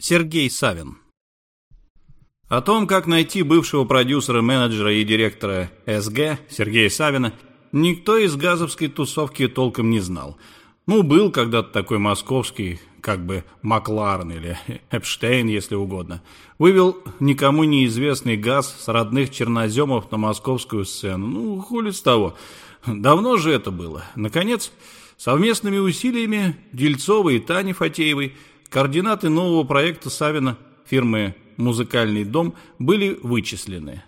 Сергей Савин. О том, как найти бывшего продюсера, менеджера и директора СГ Сергея Савина, никто из газовской тусовки толком не знал. Ну, был когда-то такой московский, как бы Макларен или Эпштейн, если угодно. Вывел никому неизвестный газ с родных черноземов на московскую сцену. Ну, хули с того. Давно же это было. Наконец, совместными усилиями Дельцова и Тани Фатеевой – Координаты нового проекта Савина фирмы «Музыкальный дом» были вычислены.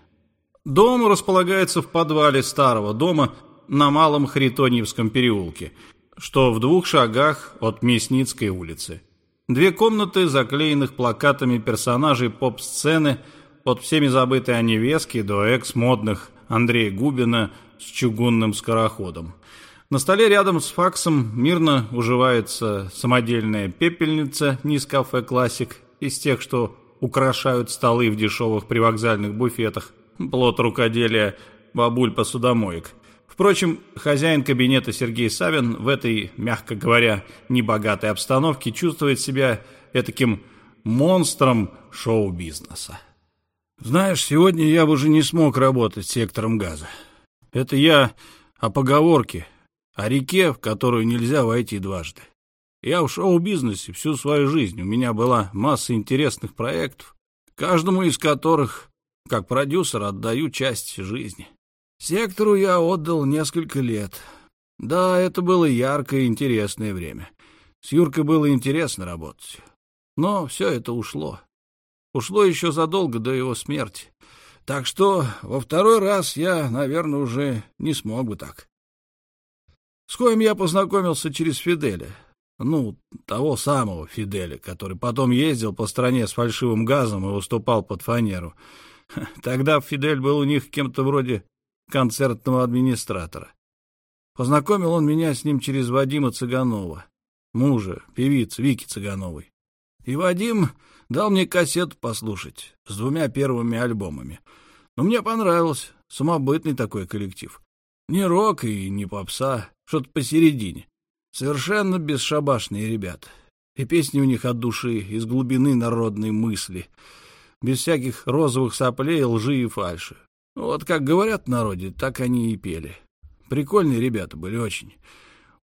Дом располагается в подвале старого дома на Малом Харитоньевском переулке, что в двух шагах от Мясницкой улицы. Две комнаты, заклеенных плакатами персонажей поп-сцены, от всеми забытой Аневески до экс-модных Андрея Губина с чугунным скороходом. На столе рядом с факсом мирно уживается самодельная пепельница «Нискафе Классик» из тех, что украшают столы в дешевых привокзальных буфетах, плод рукоделия бабуль-посудомоек. Впрочем, хозяин кабинета Сергей Савин в этой, мягко говоря, небогатой обстановке чувствует себя этаким монстром шоу-бизнеса. Знаешь, сегодня я бы уже не смог работать сектором газа. Это я о поговорке о реке, в которую нельзя войти дважды. Я в шоу-бизнесе всю свою жизнь. У меня была масса интересных проектов, каждому из которых, как продюсер, отдаю часть жизни. Сектору я отдал несколько лет. Да, это было яркое и интересное время. С Юркой было интересно работать. Но все это ушло. Ушло еще задолго до его смерти. Так что во второй раз я, наверное, уже не смог бы так с коим я познакомился через Фиделя. Ну, того самого Фиделя, который потом ездил по стране с фальшивым газом и выступал под фанеру. Тогда Фидель был у них кем-то вроде концертного администратора. Познакомил он меня с ним через Вадима Цыганова, мужа, певицы Вики Цыгановой. И Вадим дал мне кассету послушать с двумя первыми альбомами. Но мне понравилось, самобытный такой коллектив. Не рок и не попса, что-то посередине. Совершенно бесшабашные ребята. И песни у них от души, из глубины народной мысли. Без всяких розовых соплей, лжи и фальши. Вот как говорят в народе, так они и пели. Прикольные ребята были очень.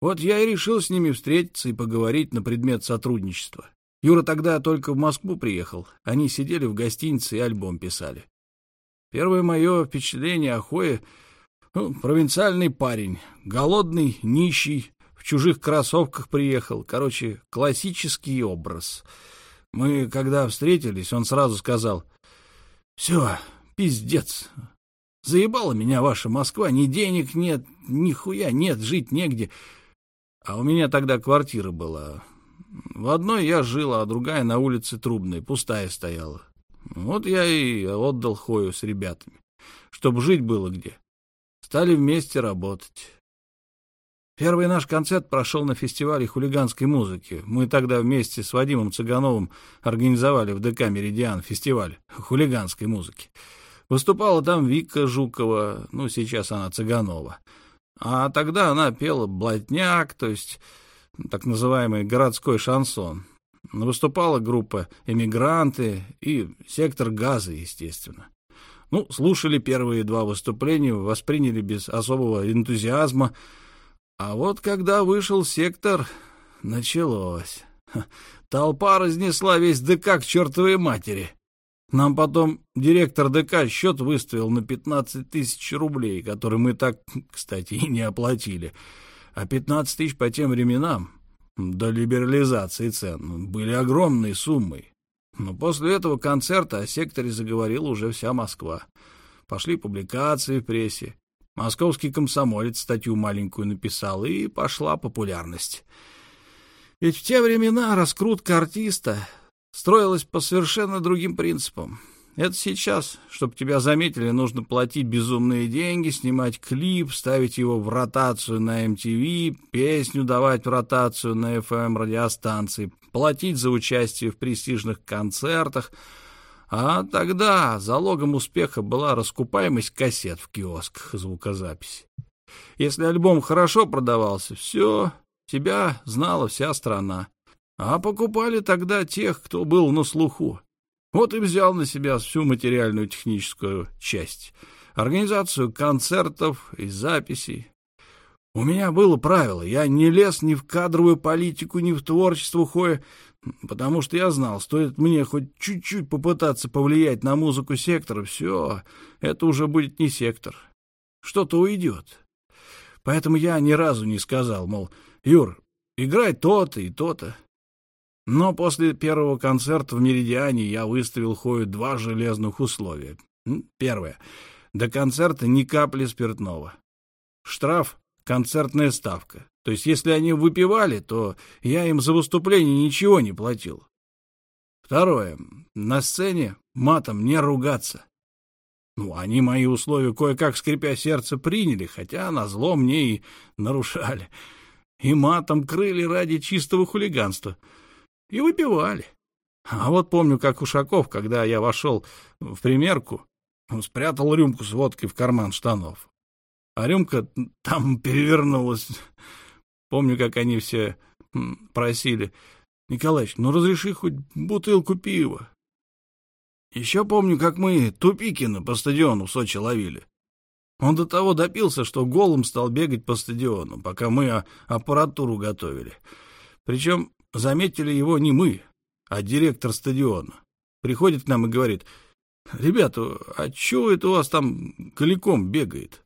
Вот я и решил с ними встретиться и поговорить на предмет сотрудничества. Юра тогда только в Москву приехал. Они сидели в гостинице и альбом писали. Первое мое впечатление о Хое — провинциальный парень, голодный, нищий, в чужих кроссовках приехал. Короче, классический образ. Мы, когда встретились, он сразу сказал, «Все, пиздец, заебала меня ваша Москва, ни денег нет, ни хуя нет, жить негде». А у меня тогда квартира была. В одной я жил, а другая на улице Трубной, пустая стояла. Вот я и отдал Хою с ребятами, чтобы жить было где. Стали вместе работать. Первый наш концерт прошел на фестивале хулиганской музыки. Мы тогда вместе с Вадимом Цыгановым организовали в ДК «Меридиан» фестиваль хулиганской музыки. Выступала там Вика Жукова, ну, сейчас она Цыганова. А тогда она пела блатняк, то есть так называемый городской шансон. Выступала группа «Эмигранты» и «Сектор газа», естественно. Ну, слушали первые два выступления, восприняли без особого энтузиазма. А вот когда вышел сектор, началось. Толпа разнесла весь ДК к чертовой матери. Нам потом директор ДК счет выставил на 15 тысяч рублей, которые мы так, кстати, и не оплатили. А 15 тысяч по тем временам, до либерализации цен, были огромной суммой. Но после этого концерта о секторе заговорила уже вся Москва. Пошли публикации в прессе. Московский комсомолец статью маленькую написал, и пошла популярность. Ведь в те времена раскрутка артиста строилась по совершенно другим принципам. Это сейчас, чтобы тебя заметили, нужно платить безумные деньги, снимать клип, ставить его в ротацию на MTV, песню давать в ротацию на FM-радиостанции, платить за участие в престижных концертах. А тогда залогом успеха была раскупаемость кассет в киосках звукозаписи. Если альбом хорошо продавался, все, тебя знала вся страна. А покупали тогда тех, кто был на слуху. Вот и взял на себя всю материальную техническую часть. Организацию концертов и записей. У меня было правило, я не лез ни в кадровую политику, ни в творчество Хоя, потому что я знал, стоит мне хоть чуть-чуть попытаться повлиять на музыку сектора, все, это уже будет не сектор. Что-то уйдет. Поэтому я ни разу не сказал, мол, Юр, играй то-то и то-то. Но после первого концерта в «Меридиане» я выставил Хою два железных условия. Первое. До концерта ни капли спиртного. Штраф — концертная ставка. То есть, если они выпивали, то я им за выступление ничего не платил. Второе. На сцене матом не ругаться. Ну, они мои условия кое-как, скрипя сердце, приняли, хотя назло мне и нарушали. И матом крыли ради чистого хулиганства. И выпивали. А вот помню, как Ушаков, когда я вошел в примерку, спрятал рюмку с водкой в карман штанов. А рюмка там перевернулась. Помню, как они все просили. Николаевич, ну разреши хоть бутылку пива. Еще помню, как мы Тупикина по стадиону в Сочи ловили. Он до того допился, что голым стал бегать по стадиону, пока мы аппаратуру готовили. Причем заметили его не мы, а директор стадиона. Приходит к нам и говорит, «Ребята, а чего это у вас там коляком бегает?»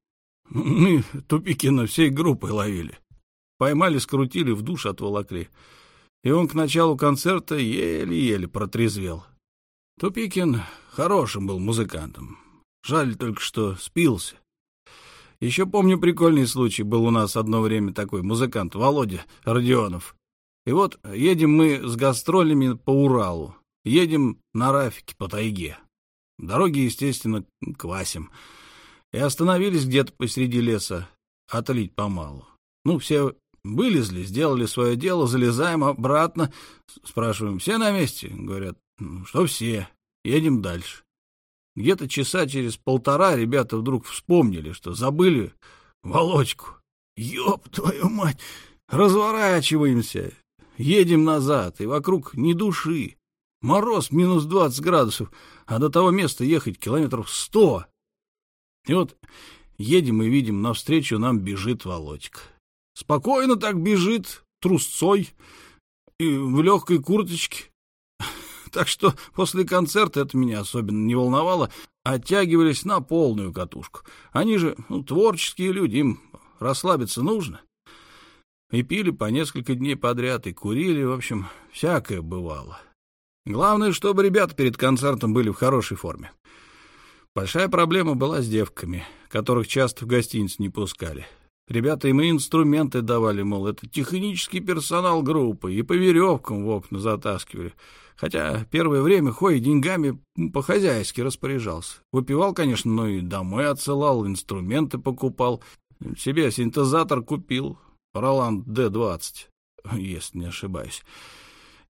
Мы Тупикина всей группой ловили. Поймали, скрутили, в душ отволокли. И он к началу концерта еле-еле протрезвел. Тупикин хорошим был музыкантом. Жаль только, что спился. Еще помню, прикольный случай был у нас одно время такой музыкант, Володя Родионов. И вот едем мы с гастролями по Уралу. Едем на Рафике по тайге. Дороги, естественно, квасим. И остановились где-то посреди леса, отлить помалу. Ну, все вылезли, сделали свое дело, залезаем обратно. Спрашиваем, все на месте? Говорят, ну, что все, едем дальше. Где-то часа через полтора ребята вдруг вспомнили, что забыли Володьку. Ёб твою мать! Разворачиваемся, едем назад, и вокруг ни души. Мороз минус двадцать градусов, а до того места ехать километров сто. И вот едем и видим, навстречу нам бежит Володька. Спокойно так бежит, трусцой, и в легкой курточке, так что после концерта это меня особенно не волновало, оттягивались на полную катушку. Они же ну, творческие люди, им расслабиться нужно. И пили по несколько дней подряд, и курили, в общем, всякое бывало. Главное, чтобы ребята перед концертом были в хорошей форме. Большая проблема была с девками, которых часто в гостиницу не пускали. Ребята им и инструменты давали, мол, это технический персонал группы, и по веревкам в окна затаскивали. Хотя первое время Хой деньгами по-хозяйски распоряжался. Выпивал, конечно, но и домой отсылал, инструменты покупал. Себе синтезатор купил, Роланд Д-20, если не ошибаюсь.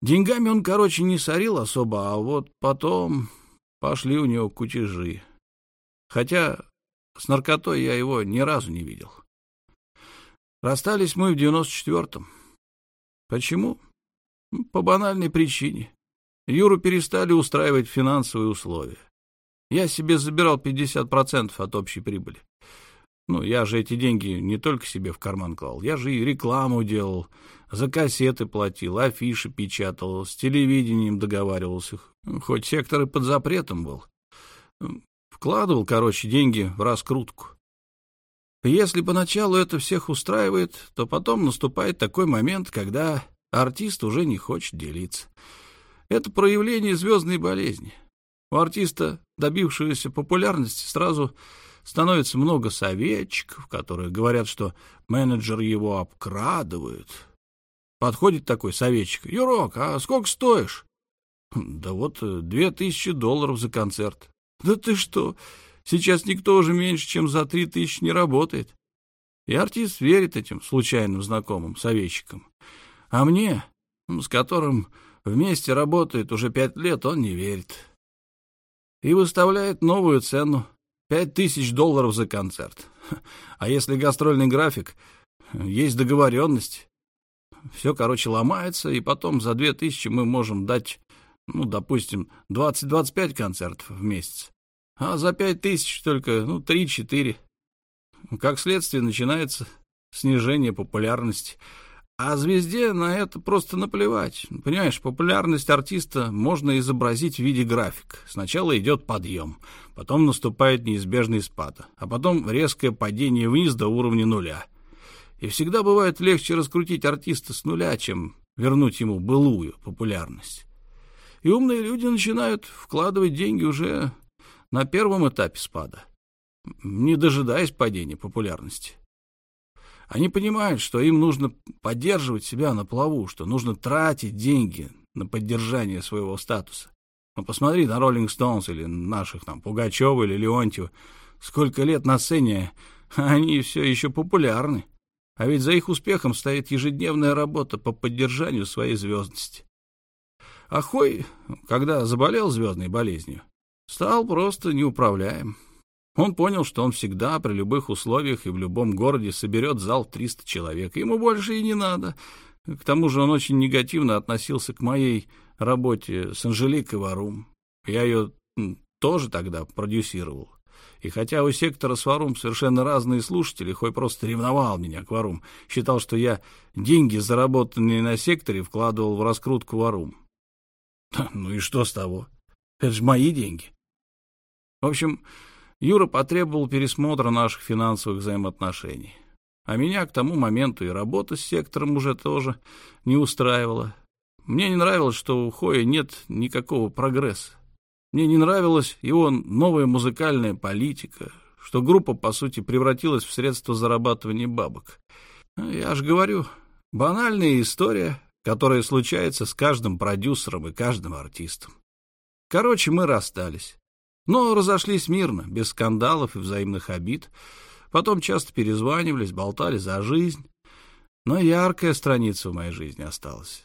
Деньгами он, короче, не сорил особо, а вот потом пошли у него кутежи. Хотя с наркотой я его ни разу не видел. Расстались мы в девяносто четвертом. Почему? По банальной причине. Юру перестали устраивать финансовые условия. Я себе забирал 50% от общей прибыли. Ну, я же эти деньги не только себе в карман клал, я же и рекламу делал, за кассеты платил, афиши печатал, с телевидением договаривался, хоть сектор и под запретом был. Вкладывал, короче, деньги в раскрутку. Если поначалу это всех устраивает, то потом наступает такой момент, когда артист уже не хочет делиться. Это проявление звездной болезни. У артиста, добившегося популярности, сразу становится много советчиков, которые говорят, что менеджер его обкрадывает. Подходит такой советчик. «Юрок, а сколько стоишь?» «Да вот э, две тысячи долларов за концерт». «Да ты что? Сейчас никто уже меньше, чем за три тысячи не работает». И артист верит этим случайным знакомым советчикам. А мне, с которым Вместе работает уже пять лет, он не верит. И выставляет новую цену — пять тысяч долларов за концерт. А если гастрольный график, есть договоренность. Все, короче, ломается, и потом за две тысячи мы можем дать, ну, допустим, 20-25 концертов в месяц. А за пять тысяч только, ну, три-четыре. Как следствие, начинается снижение популярности. А звезде на это просто наплевать. Понимаешь, популярность артиста можно изобразить в виде графика. Сначала идет подъем, потом наступает неизбежный спад, а потом резкое падение вниз до уровня нуля. И всегда бывает легче раскрутить артиста с нуля, чем вернуть ему былую популярность. И умные люди начинают вкладывать деньги уже на первом этапе спада, не дожидаясь падения популярности. Они понимают, что им нужно поддерживать себя на плаву, что нужно тратить деньги на поддержание своего статуса. Ну, посмотри на Роллинг Стоунс или наших там Пугачева или Леонтьева. Сколько лет на сцене, а они все еще популярны. А ведь за их успехом стоит ежедневная работа по поддержанию своей звездности. А Хой, когда заболел звездной болезнью, стал просто неуправляем. Он понял, что он всегда, при любых условиях и в любом городе соберет зал 300 человек. Ему больше и не надо. К тому же он очень негативно относился к моей работе с Анжеликой Варум. Я ее тоже тогда продюсировал. И хотя у сектора с Варум совершенно разные слушатели, Хой просто ревновал меня к Варум, считал, что я деньги, заработанные на секторе, вкладывал в раскрутку Варум. Ну и что с того? Это же мои деньги. В общем, Юра потребовал пересмотра наших финансовых взаимоотношений. А меня к тому моменту и работа с сектором уже тоже не устраивала. Мне не нравилось, что у Хоя нет никакого прогресса. Мне не нравилась его новая музыкальная политика, что группа, по сути, превратилась в средство зарабатывания бабок. Я же говорю, банальная история, которая случается с каждым продюсером и каждым артистом. Короче, мы расстались. Но разошлись мирно, без скандалов и взаимных обид. Потом часто перезванивались, болтали за жизнь. Но яркая страница в моей жизни осталась.